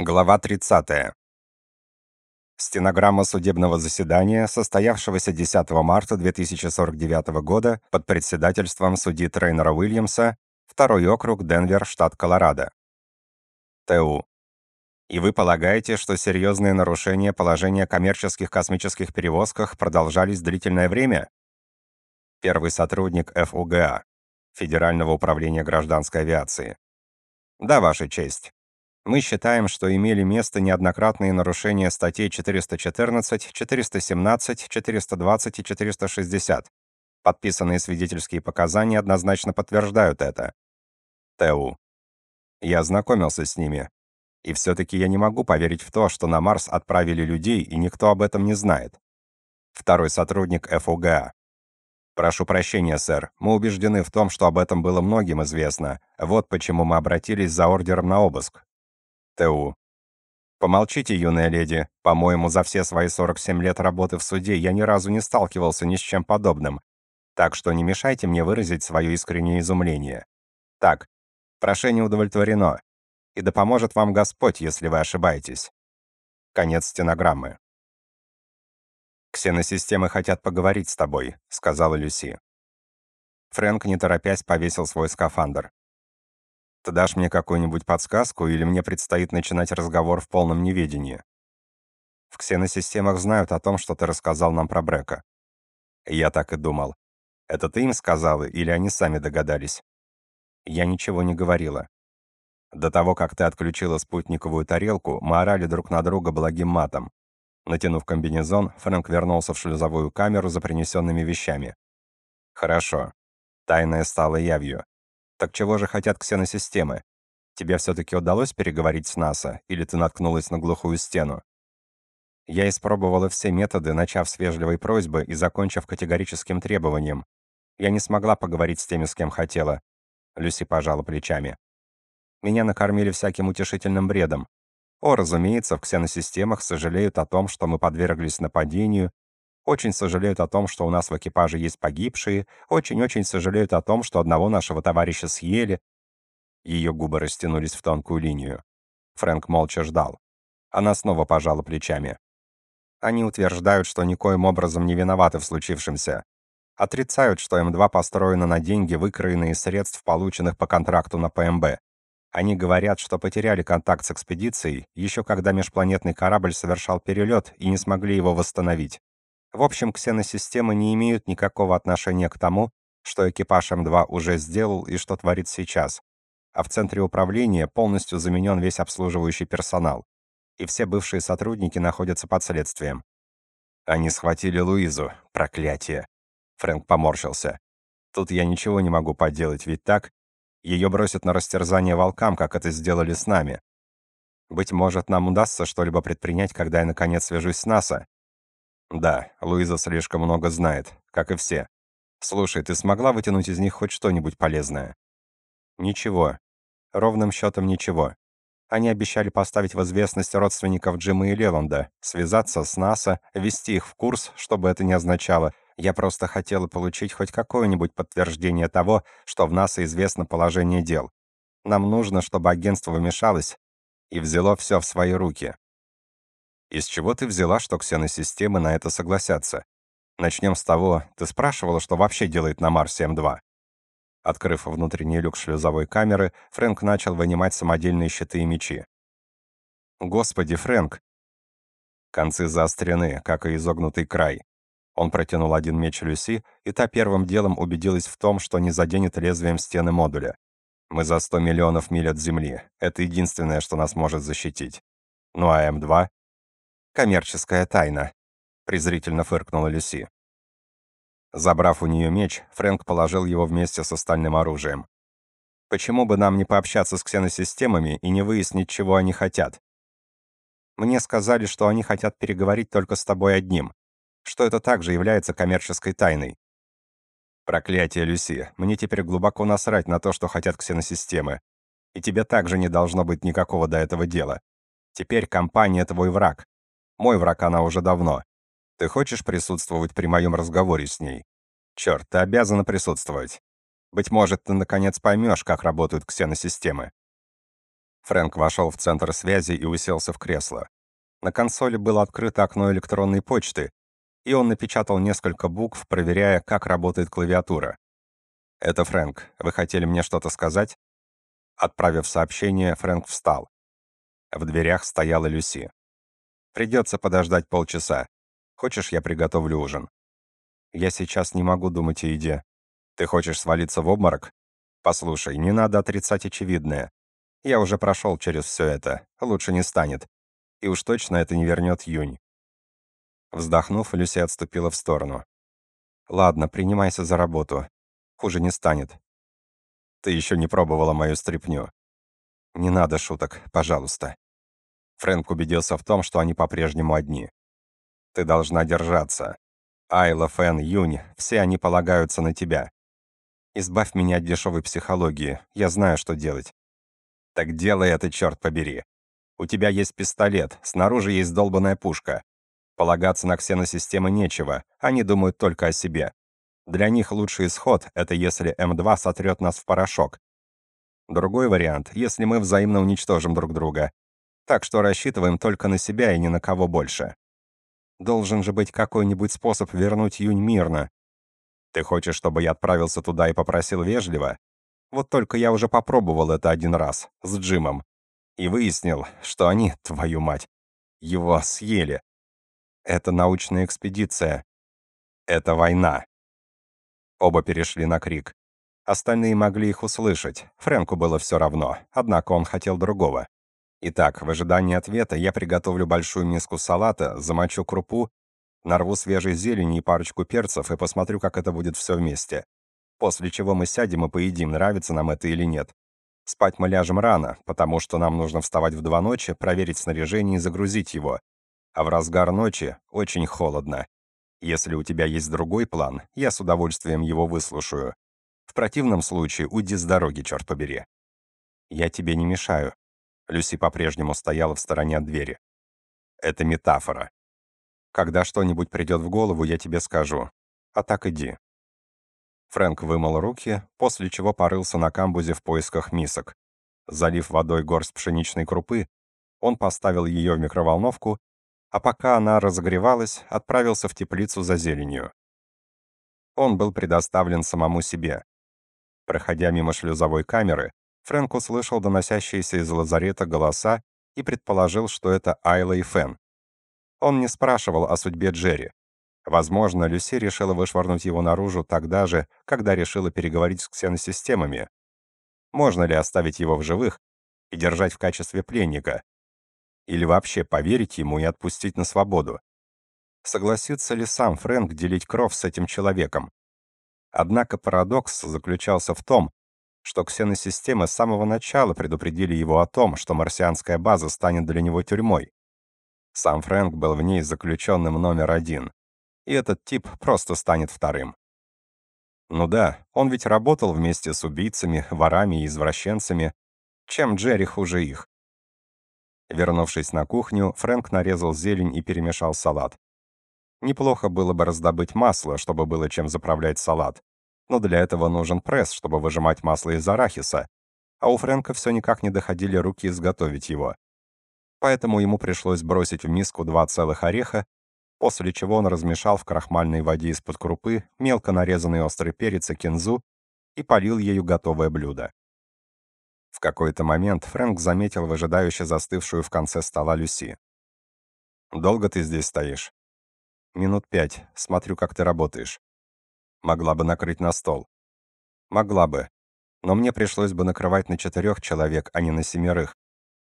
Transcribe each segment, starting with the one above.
Глава 30. Стенограмма судебного заседания, состоявшегося 10 марта 2049 года под председательством судьи Трейнера Уильямса, второй округ, Денвер, штат Колорадо. ТУ. И вы полагаете, что серьезные нарушения положения коммерческих космических перевозках продолжались длительное время? Первый сотрудник ФУГА, Федерального управления гражданской авиации. Да, Ваша честь. Мы считаем, что имели место неоднократные нарушения статей 414, 417, 420 и 460. Подписанные свидетельские показания однозначно подтверждают это. ТУ. Я ознакомился с ними. И все-таки я не могу поверить в то, что на Марс отправили людей, и никто об этом не знает. Второй сотрудник ФУГА. Прошу прощения, сэр. Мы убеждены в том, что об этом было многим известно. Вот почему мы обратились за ордером на обыск. ТУ. Помолчите, юная леди. По-моему, за все свои 47 лет работы в суде я ни разу не сталкивался ни с чем подобным. Так что не мешайте мне выразить свое искреннее изумление. Так, прошение удовлетворено. И да поможет вам Господь, если вы ошибаетесь. Конец стенограммы. «Ксеносистемы хотят поговорить с тобой», — сказала Люси. Фрэнк, не торопясь, повесил свой скафандр. Ты дашь мне какую-нибудь подсказку, или мне предстоит начинать разговор в полном неведении? В ксеносистемах знают о том, что ты рассказал нам про Брека. Я так и думал. Это ты им сказала, или они сами догадались? Я ничего не говорила. До того, как ты отключила спутниковую тарелку, мы орали друг на друга благим матом. Натянув комбинезон, Фрэнк вернулся в шлюзовую камеру за принесенными вещами. Хорошо. Тайное стало явью. Так чего же хотят ксеносистемы? Тебе все-таки удалось переговорить с НАСА, или ты наткнулась на глухую стену? Я испробовала все методы, начав с вежливой просьбы и закончив категорическим требованием. Я не смогла поговорить с теми, с кем хотела. Люси пожала плечами. Меня накормили всяким утешительным бредом. О, разумеется, в ксеносистемах сожалеют о том, что мы подверглись нападению, очень сожалеют о том, что у нас в экипаже есть погибшие, очень-очень сожалеют о том, что одного нашего товарища съели. Ее губы растянулись в тонкую линию. Фрэнк молча ждал. Она снова пожала плечами. Они утверждают, что никоим образом не виноваты в случившемся. Отрицают, что М2 построена на деньги, выкроенные из средств, полученных по контракту на ПМБ. Они говорят, что потеряли контакт с экспедицией, еще когда межпланетный корабль совершал перелет и не смогли его восстановить. В общем, ксеносистемы не имеют никакого отношения к тому, что экипаж М2 уже сделал и что творит сейчас. А в центре управления полностью заменен весь обслуживающий персонал. И все бывшие сотрудники находятся под следствием. Они схватили Луизу. Проклятие. Фрэнк поморщился. Тут я ничего не могу поделать, ведь так? Ее бросят на растерзание волкам, как это сделали с нами. Быть может, нам удастся что-либо предпринять, когда я наконец свяжусь с НАСА. Да, Луиза слишком много знает, как и все. Слушай, ты смогла вытянуть из них хоть что-нибудь полезное? Ничего. Ровным счетом ничего. Они обещали поставить в известность родственников Джима и Леланда, связаться с НАСА, ввести их в курс, чтобы это не означало. Я просто хотела получить хоть какое-нибудь подтверждение того, что в НАСА известно положение дел. Нам нужно, чтобы агентство вмешалось и взяло все в свои руки. Из чего ты взяла, что ксеносистемы на это согласятся? Начнем с того, ты спрашивала, что вообще делает на Марсе М2. Открыв внутренний люк шлюзовой камеры, Фрэнк начал вынимать самодельные щиты и мечи. «Господи, Фрэнк!» Концы заострены, как и изогнутый край. Он протянул один меч Люси, и та первым делом убедилась в том, что не заденет лезвием стены модуля. «Мы за 100 миллионов миль от Земли. Это единственное, что нас может защитить. Ну а М2? Коммерческая тайна», — презрительно фыркнула Люси. Забрав у нее меч, Фрэнк положил его вместе с остальным оружием. «Почему бы нам не пообщаться с ксеносистемами и не выяснить, чего они хотят? Мне сказали, что они хотят переговорить только с тобой одним, что это также является коммерческой тайной. Проклятие, Люси, мне теперь глубоко насрать на то, что хотят ксеносистемы. И тебе также не должно быть никакого до этого дела. Теперь компания твой враг, мой враг она уже давно. Ты хочешь присутствовать при моем разговоре с ней? Черт, ты обязана присутствовать. Быть может, ты наконец поймешь, как работают ксеносистемы. Фрэнк вошел в центр связи и уселся в кресло. На консоли было открыто окно электронной почты, и он напечатал несколько букв, проверяя, как работает клавиатура. «Это Фрэнк. Вы хотели мне что-то сказать?» Отправив сообщение, Фрэнк встал. В дверях стояла Люси. «Придется подождать полчаса. Хочешь, я приготовлю ужин?» «Я сейчас не могу думать о еде. Ты хочешь свалиться в обморок? Послушай, не надо отрицать очевидное. Я уже прошел через все это. Лучше не станет. И уж точно это не вернет Юнь. Вздохнув, Люси отступила в сторону. «Ладно, принимайся за работу. Хуже не станет. Ты еще не пробовала мою стряпню. Не надо шуток, пожалуйста». Фрэнк убедился в том, что они по-прежнему одни. «Ты должна держаться. Айла, Фэн, Юнь, все они полагаются на тебя. Избавь меня от дешевой психологии, я знаю, что делать». «Так делай это, черт побери. У тебя есть пистолет, снаружи есть долбаная пушка. Полагаться на ксеносистемы нечего, они думают только о себе. Для них лучший исход — это если М2 сотрет нас в порошок. Другой вариант — если мы взаимно уничтожим друг друга. Так что рассчитываем только на себя и ни на кого больше. Должен же быть какой-нибудь способ вернуть Юнь мирно. Ты хочешь, чтобы я отправился туда и попросил вежливо? Вот только я уже попробовал это один раз, с Джимом. И выяснил, что они, твою мать, его съели. Это научная экспедиция. Это война. Оба перешли на крик. Остальные могли их услышать. Фрэнку было все равно, однако он хотел другого. Итак, в ожидании ответа я приготовлю большую миску салата, замочу крупу, нарву свежей зелени и парочку перцев и посмотрю, как это будет все вместе. После чего мы сядем и поедим, нравится нам это или нет. Спать мы ляжем рано, потому что нам нужно вставать в два ночи, проверить снаряжение и загрузить его а в разгар ночи очень холодно. Если у тебя есть другой план, я с удовольствием его выслушаю. В противном случае уйди с дороги, черт побери. Я тебе не мешаю. Люси по-прежнему стояла в стороне от двери. Это метафора. Когда что-нибудь придет в голову, я тебе скажу. А так иди. Фрэнк вымыл руки, после чего порылся на камбузе в поисках мисок. Залив водой горсть пшеничной крупы, он поставил ее в микроволновку а пока она разогревалась, отправился в теплицу за зеленью. Он был предоставлен самому себе. Проходя мимо шлюзовой камеры, Фрэнк услышал доносящиеся из лазарета голоса и предположил, что это Айла и Фен. Он не спрашивал о судьбе Джерри. Возможно, Люси решила вышвырнуть его наружу тогда же, когда решила переговорить с ксеносистемами. Можно ли оставить его в живых и держать в качестве пленника, или вообще поверить ему и отпустить на свободу? Согласится ли сам Фрэнк делить кровь с этим человеком? Однако парадокс заключался в том, что ксеносистемы с самого начала предупредили его о том, что марсианская база станет для него тюрьмой. Сам Фрэнк был в ней заключенным номер один, и этот тип просто станет вторым. Ну да, он ведь работал вместе с убийцами, ворами и извращенцами. Чем Джерри хуже их? Вернувшись на кухню, Фрэнк нарезал зелень и перемешал салат. Неплохо было бы раздобыть масло, чтобы было чем заправлять салат. Но для этого нужен пресс, чтобы выжимать масло из арахиса. А у Фрэнка все никак не доходили руки изготовить его. Поэтому ему пришлось бросить в миску два целых ореха, после чего он размешал в крахмальной воде из-под крупы мелко нарезанный острый перец и кинзу и полил ею готовое блюдо. В какой-то момент Фрэнк заметил выжидающе застывшую в конце стола Люси. «Долго ты здесь стоишь?» «Минут пять. Смотрю, как ты работаешь». «Могла бы накрыть на стол». «Могла бы. Но мне пришлось бы накрывать на четырех человек, а не на семерых.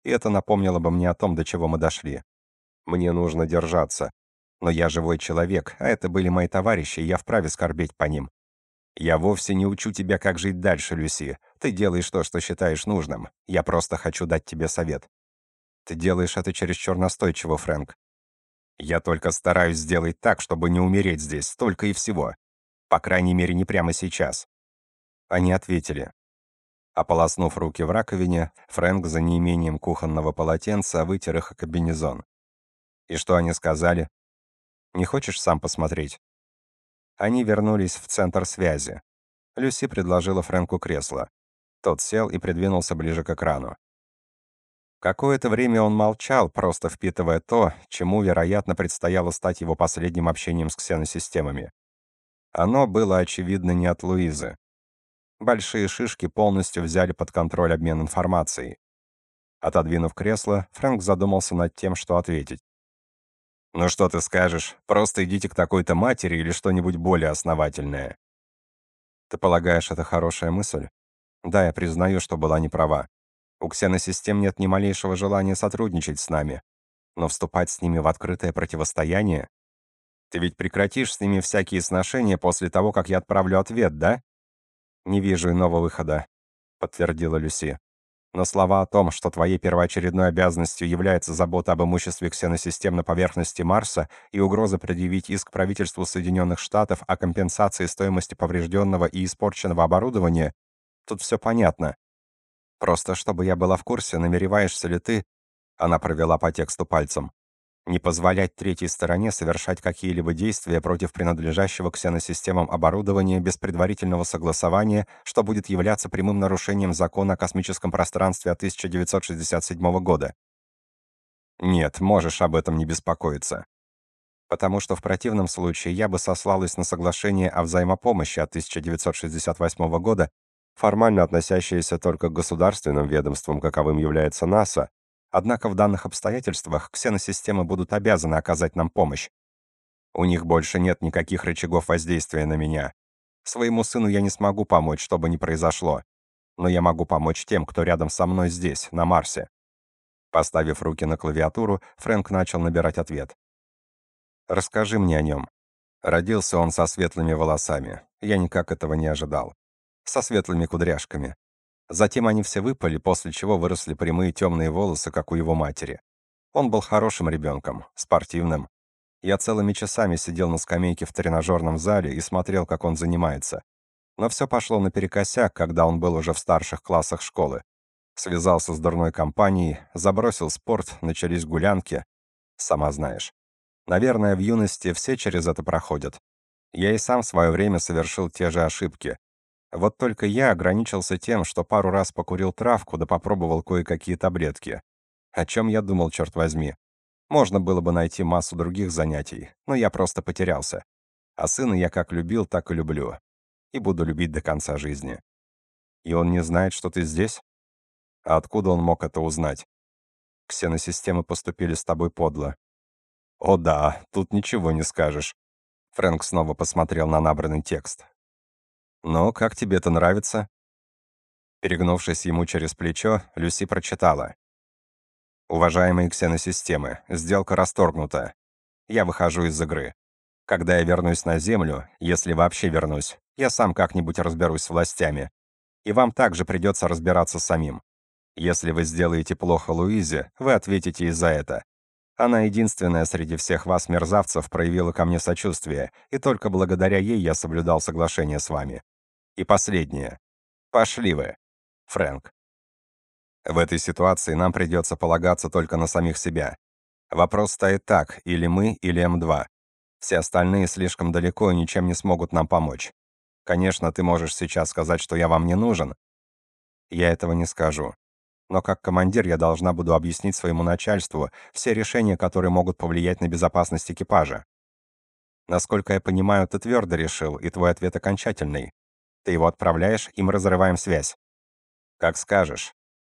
И это напомнило бы мне о том, до чего мы дошли. Мне нужно держаться. Но я живой человек, а это были мои товарищи, и я вправе скорбеть по ним. «Я вовсе не учу тебя, как жить дальше, Люси. Ты делаешь то, что считаешь нужным. Я просто хочу дать тебе совет». «Ты делаешь это чересчур настойчиво, Фрэнк». «Я только стараюсь сделать так, чтобы не умереть здесь, столько и всего. По крайней мере, не прямо сейчас». Они ответили. Ополоснув руки в раковине, Фрэнк за неимением кухонного полотенца вытер их о кабинезон. «И что они сказали?» «Не хочешь сам посмотреть?» Они вернулись в центр связи. Люси предложила Фрэнку кресло. Тот сел и придвинулся ближе к экрану. Какое-то время он молчал, просто впитывая то, чему, вероятно, предстояло стать его последним общением с ксеносистемами. Оно было, очевидно, не от Луизы. Большие шишки полностью взяли под контроль обмен информацией. Отодвинув кресло, Фрэнк задумался над тем, что ответить. «Ну что ты скажешь? Просто идите к такой-то матери или что-нибудь более основательное?» «Ты полагаешь, это хорошая мысль?» «Да, я признаю, что была неправа. У ксеносистем нет ни малейшего желания сотрудничать с нами. Но вступать с ними в открытое противостояние? Ты ведь прекратишь с ними всякие сношения после того, как я отправлю ответ, да?» «Не вижу иного выхода», — подтвердила Люси. Но слова о том, что твоей первоочередной обязанностью является забота об имуществе ксеносистем на поверхности Марса и угроза предъявить иск правительству Соединенных Штатов о компенсации стоимости поврежденного и испорченного оборудования, тут все понятно. Просто чтобы я была в курсе, намереваешься ли ты, она провела по тексту пальцем, не позволять третьей стороне совершать какие-либо действия против принадлежащего ксеносистемам оборудования без предварительного согласования, что будет являться прямым нарушением закона о космическом пространстве от 1967 года. Нет, можешь об этом не беспокоиться. Потому что в противном случае я бы сослалась на соглашение о взаимопомощи от 1968 года, формально относящееся только к государственным ведомствам, каковым является НАСА, Однако в данных обстоятельствах ксеносистемы будут обязаны оказать нам помощь. У них больше нет никаких рычагов воздействия на меня. Своему сыну я не смогу помочь, что бы ни произошло. Но я могу помочь тем, кто рядом со мной здесь, на Марсе. Поставив руки на клавиатуру, Фрэнк начал набирать ответ. «Расскажи мне о нем». Родился он со светлыми волосами. Я никак этого не ожидал. Со светлыми кудряшками. Затем они все выпали, после чего выросли прямые темные волосы, как у его матери. Он был хорошим ребенком, спортивным. Я целыми часами сидел на скамейке в тренажерном зале и смотрел, как он занимается. Но все пошло наперекосяк, когда он был уже в старших классах школы. Связался с дурной компанией, забросил спорт, начались гулянки. Сама знаешь. Наверное, в юности все через это проходят. Я и сам в свое время совершил те же ошибки, вот только я ограничился тем, что пару раз покурил травку да попробовал кое-какие таблетки. О чем я думал, черт возьми? Можно было бы найти массу других занятий, но я просто потерялся. А сына я как любил, так и люблю. И буду любить до конца жизни. И он не знает, что ты здесь? А откуда он мог это узнать? Ксеносистемы поступили с тобой подло. О да, тут ничего не скажешь. Фрэнк снова посмотрел на набранный текст. «Ну, как тебе это нравится?» Перегнувшись ему через плечо, Люси прочитала. «Уважаемые ксеносистемы, сделка расторгнута. Я выхожу из игры. Когда я вернусь на Землю, если вообще вернусь, я сам как-нибудь разберусь с властями. И вам также придется разбираться самим. Если вы сделаете плохо Луизе, вы ответите и за это. Она единственная среди всех вас, мерзавцев, проявила ко мне сочувствие, и только благодаря ей я соблюдал соглашение с вами. И последнее. Пошли вы, Фрэнк. В этой ситуации нам придется полагаться только на самих себя. Вопрос стоит так, или мы, или М2. Все остальные слишком далеко и ничем не смогут нам помочь. Конечно, ты можешь сейчас сказать, что я вам не нужен. Я этого не скажу. Но как командир я должна буду объяснить своему начальству все решения, которые могут повлиять на безопасность экипажа. Насколько я понимаю, ты твердо решил, и твой ответ окончательный. Ты его отправляешь, и мы разрываем связь. Как скажешь.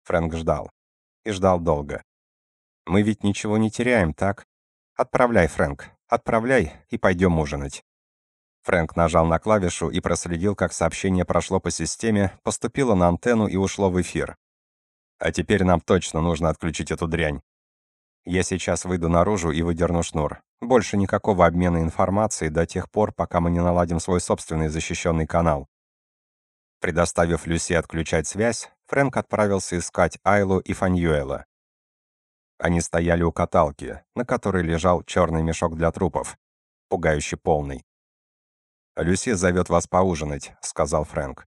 Фрэнк ждал. И ждал долго. Мы ведь ничего не теряем, так? Отправляй, Фрэнк. Отправляй, и пойдем ужинать. Фрэнк нажал на клавишу и проследил, как сообщение прошло по системе, поступило на антенну и ушло в эфир. А теперь нам точно нужно отключить эту дрянь. Я сейчас выйду наружу и выдерну шнур. Больше никакого обмена информацией до тех пор, пока мы не наладим свой собственный защищенный канал. Предоставив Люси отключать связь, Фрэнк отправился искать Айлу и Фаньюэла. Они стояли у каталки, на которой лежал черный мешок для трупов, пугающе полный. «Люси зовет вас поужинать», — сказал Фрэнк.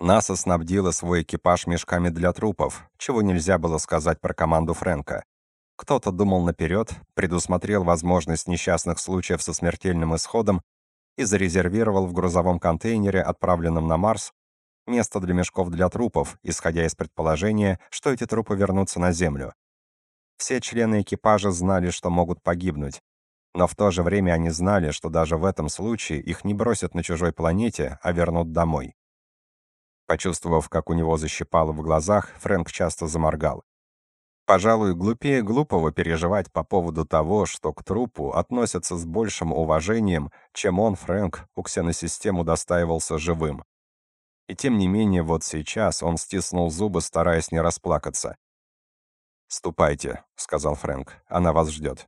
НАСА снабдила свой экипаж мешками для трупов, чего нельзя было сказать про команду Фрэнка. Кто-то думал наперед, предусмотрел возможность несчастных случаев со смертельным исходом и зарезервировал в грузовом контейнере, отправленном на Марс, место для мешков для трупов, исходя из предположения, что эти трупы вернутся на Землю. Все члены экипажа знали, что могут погибнуть, но в то же время они знали, что даже в этом случае их не бросят на чужой планете, а вернут домой. Почувствовав, как у него защипало в глазах, Фрэнк часто заморгал. Пожалуй, глупее глупого переживать по поводу того, что к трупу относятся с большим уважением, чем он, Фрэнк, у ксеносистем удостаивался живым. И тем не менее, вот сейчас он стиснул зубы, стараясь не расплакаться. «Ступайте», — сказал Фрэнк, — «она вас ждет».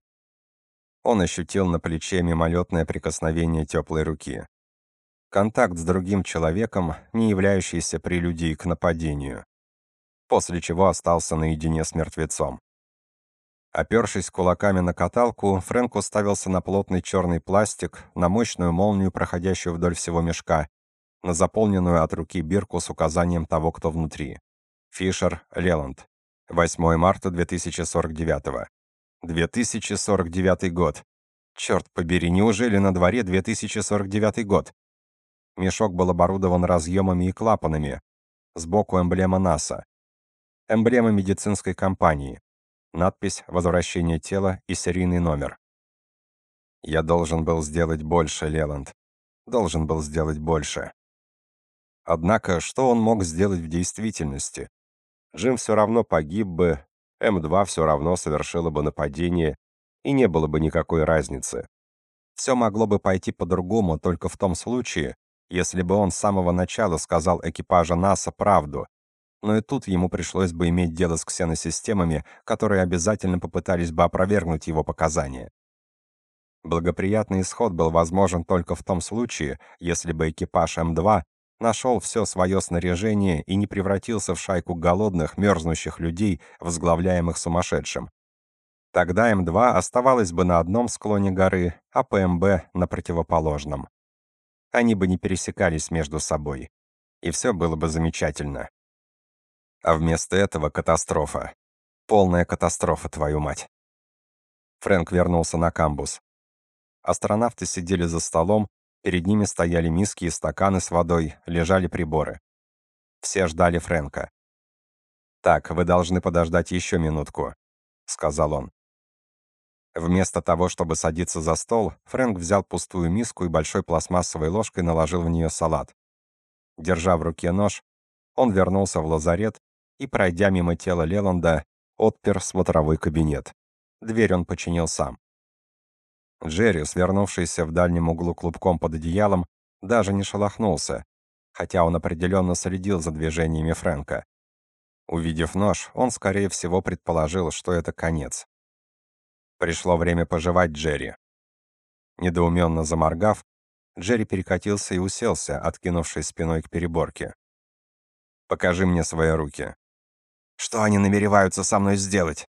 Он ощутил на плече мимолетное прикосновение теплой руки. Контакт с другим человеком, не являющийся прелюдией к нападению после чего остался наедине с мертвецом. Опершись кулаками на каталку, Фрэнк уставился на плотный черный пластик, на мощную молнию, проходящую вдоль всего мешка, на заполненную от руки бирку с указанием того, кто внутри. Фишер Леланд. 8 марта 2049. 2049 год. Черт побери, неужели на дворе 2049 год? Мешок был оборудован разъемами и клапанами. Сбоку эмблема НАСА эмблема медицинской компании, надпись «Возвращение тела» и серийный номер. Я должен был сделать больше, Леланд. Должен был сделать больше. Однако, что он мог сделать в действительности? Джим все равно погиб бы, М2 все равно совершила бы нападение, и не было бы никакой разницы. Все могло бы пойти по-другому только в том случае, если бы он с самого начала сказал экипажа НАСА правду, но и тут ему пришлось бы иметь дело с ксеносистемами, которые обязательно попытались бы опровергнуть его показания. Благоприятный исход был возможен только в том случае, если бы экипаж М2 нашел все свое снаряжение и не превратился в шайку голодных, мерзнущих людей, возглавляемых сумасшедшим. Тогда М2 оставалась бы на одном склоне горы, а ПМБ — на противоположном. Они бы не пересекались между собой. И все было бы замечательно. А вместо этого катастрофа. Полная катастрофа, твою мать. Фрэнк вернулся на камбус. Астронавты сидели за столом, перед ними стояли миски и стаканы с водой, лежали приборы. Все ждали Фрэнка. «Так, вы должны подождать еще минутку», — сказал он. Вместо того, чтобы садиться за стол, Фрэнк взял пустую миску и большой пластмассовой ложкой наложил в нее салат. Держа в руке нож, он вернулся в лазарет и, пройдя мимо тела Леланда, отпер смотровой кабинет. Дверь он починил сам. Джерри, свернувшийся в дальнем углу клубком под одеялом, даже не шелохнулся, хотя он определенно следил за движениями Фрэнка. Увидев нож, он, скорее всего, предположил, что это конец. Пришло время пожевать Джерри. Недоуменно заморгав, Джерри перекатился и уселся, откинувшись спиной к переборке. «Покажи мне свои руки», что они намереваются со мной сделать?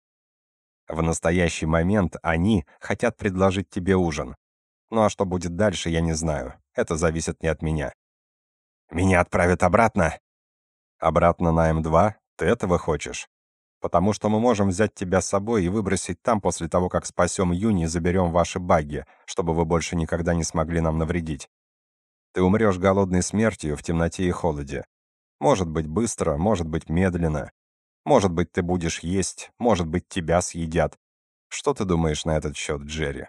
В настоящий момент они хотят предложить тебе ужин. Ну а что будет дальше, я не знаю. Это зависит не от меня. Меня отправят обратно? Обратно на М2? Ты этого хочешь? Потому что мы можем взять тебя с собой и выбросить там после того, как спасем Юни и заберем ваши багги, чтобы вы больше никогда не смогли нам навредить. Ты умрешь голодной смертью в темноте и холоде. Может быть быстро, может быть медленно, может быть, ты будешь есть, может быть, тебя съедят. Что ты думаешь на этот счет, Джерри?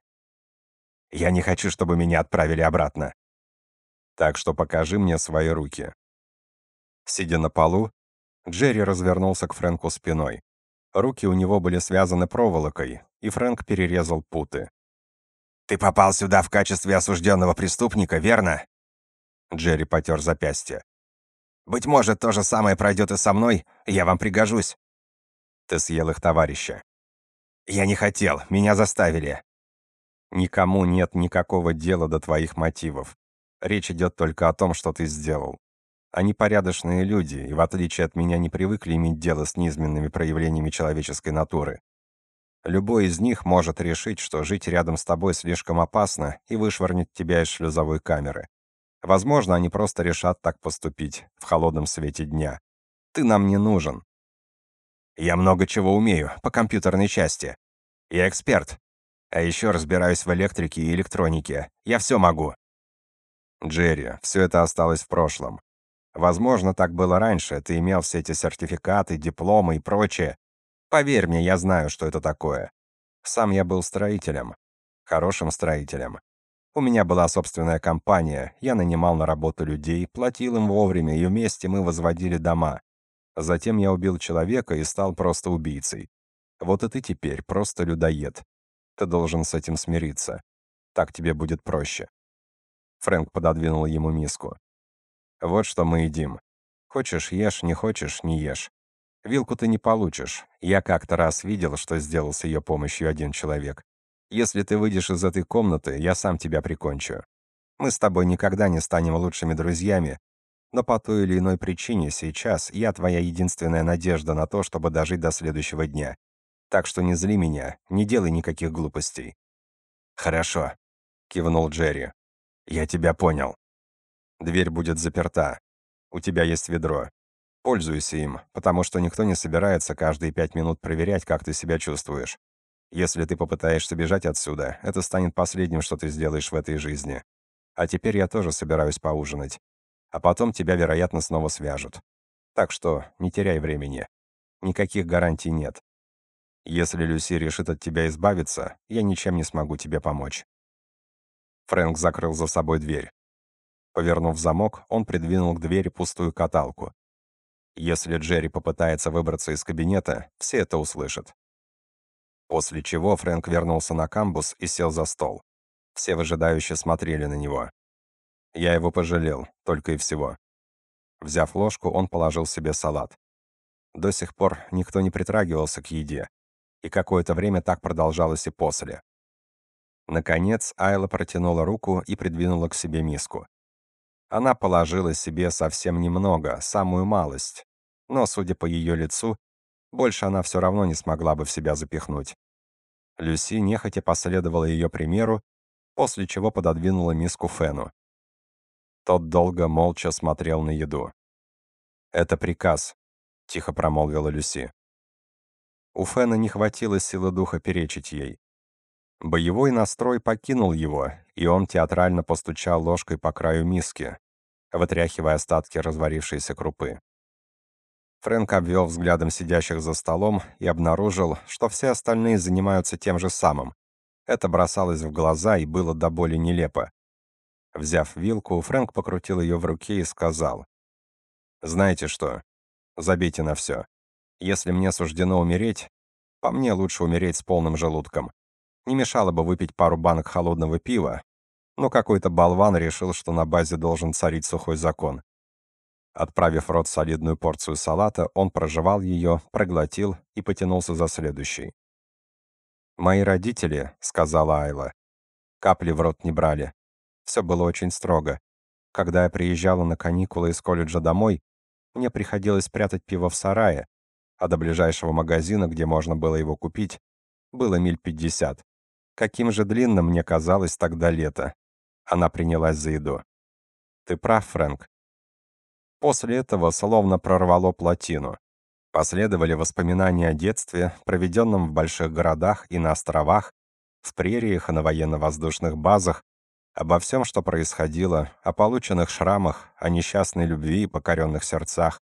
Я не хочу, чтобы меня отправили обратно. Так что покажи мне свои руки. Сидя на полу, Джерри развернулся к Фрэнку спиной. Руки у него были связаны проволокой, и Фрэнк перерезал путы. «Ты попал сюда в качестве осужденного преступника, верно?» Джерри потер запястье. Быть может, то же самое пройдет и со мной, я вам пригожусь. Ты съел их товарища. Я не хотел, меня заставили. Никому нет никакого дела до твоих мотивов. Речь идет только о том, что ты сделал. Они порядочные люди, и в отличие от меня не привыкли иметь дело с низменными проявлениями человеческой натуры. Любой из них может решить, что жить рядом с тобой слишком опасно и вышвырнет тебя из шлюзовой камеры. Возможно, они просто решат так поступить в холодном свете дня. Ты нам не нужен. Я много чего умею по компьютерной части. Я эксперт. А еще разбираюсь в электрике и электронике. Я все могу. Джерри, все это осталось в прошлом. Возможно, так было раньше, ты имел все эти сертификаты, дипломы и прочее. Поверь мне, я знаю, что это такое. Сам я был строителем. Хорошим строителем. У меня была собственная компания, я нанимал на работу людей, платил им вовремя, и вместе мы возводили дома. Затем я убил человека и стал просто убийцей. Вот и ты теперь просто людоед. Ты должен с этим смириться. Так тебе будет проще. Фрэнк пододвинул ему миску. Вот что мы едим. Хочешь ешь, не хочешь не ешь. Вилку ты не получишь. Я как-то раз видел, что сделал с ее помощью один человек. Если ты выйдешь из этой комнаты, я сам тебя прикончу. Мы с тобой никогда не станем лучшими друзьями, но по той или иной причине сейчас я твоя единственная надежда на то, чтобы дожить до следующего дня. Так что не зли меня, не делай никаких глупостей». «Хорошо», — кивнул Джерри. «Я тебя понял. Дверь будет заперта. У тебя есть ведро. Пользуйся им, потому что никто не собирается каждые пять минут проверять, как ты себя чувствуешь. Если ты попытаешься бежать отсюда, это станет последним, что ты сделаешь в этой жизни. А теперь я тоже собираюсь поужинать. А потом тебя, вероятно, снова свяжут. Так что не теряй времени. Никаких гарантий нет. Если Люси решит от тебя избавиться, я ничем не смогу тебе помочь». Фрэнк закрыл за собой дверь. Повернув замок, он придвинул к двери пустую каталку. Если Джерри попытается выбраться из кабинета, все это услышат. После чего Фрэнк вернулся на камбус и сел за стол. Все выжидающе смотрели на него. Я его пожалел, только и всего. Взяв ложку, он положил себе салат. До сих пор никто не притрагивался к еде, и какое-то время так продолжалось и после. Наконец, Айла протянула руку и придвинула к себе миску. Она положила себе совсем немного, самую малость, но, судя по ее лицу, больше она все равно не смогла бы в себя запихнуть. Люси нехотя последовала ее примеру, после чего пододвинула миску Фену. Тот долго молча смотрел на еду. «Это приказ», — тихо промолвила Люси. У Фэна не хватило силы духа перечить ей. Боевой настрой покинул его, и он театрально постучал ложкой по краю миски, вытряхивая остатки разварившейся крупы. Фрэнк обвел взглядом сидящих за столом и обнаружил, что все остальные занимаются тем же самым. Это бросалось в глаза и было до боли нелепо. Взяв вилку, Фрэнк покрутил ее в руке и сказал, «Знаете что? Забейте на все. Если мне суждено умереть, по мне лучше умереть с полным желудком. Не мешало бы выпить пару банок холодного пива, но какой-то болван решил, что на базе должен царить сухой закон. Отправив в рот солидную порцию салата, он прожевал ее, проглотил и потянулся за следующей. «Мои родители», — сказала Айла, — «капли в рот не брали. Все было очень строго. Когда я приезжала на каникулы из колледжа домой, мне приходилось прятать пиво в сарае, а до ближайшего магазина, где можно было его купить, было миль пятьдесят. Каким же длинным мне казалось тогда лето. Она принялась за еду. Ты прав, Фрэнк. После этого словно прорвало плотину. Последовали воспоминания о детстве, проведенном в больших городах и на островах, в прериях и на военно-воздушных базах, обо всем, что происходило, о полученных шрамах, о несчастной любви и покоренных сердцах,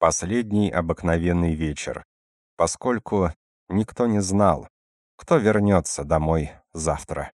Последний обыкновенный вечер, поскольку никто не знал, кто вернется домой завтра.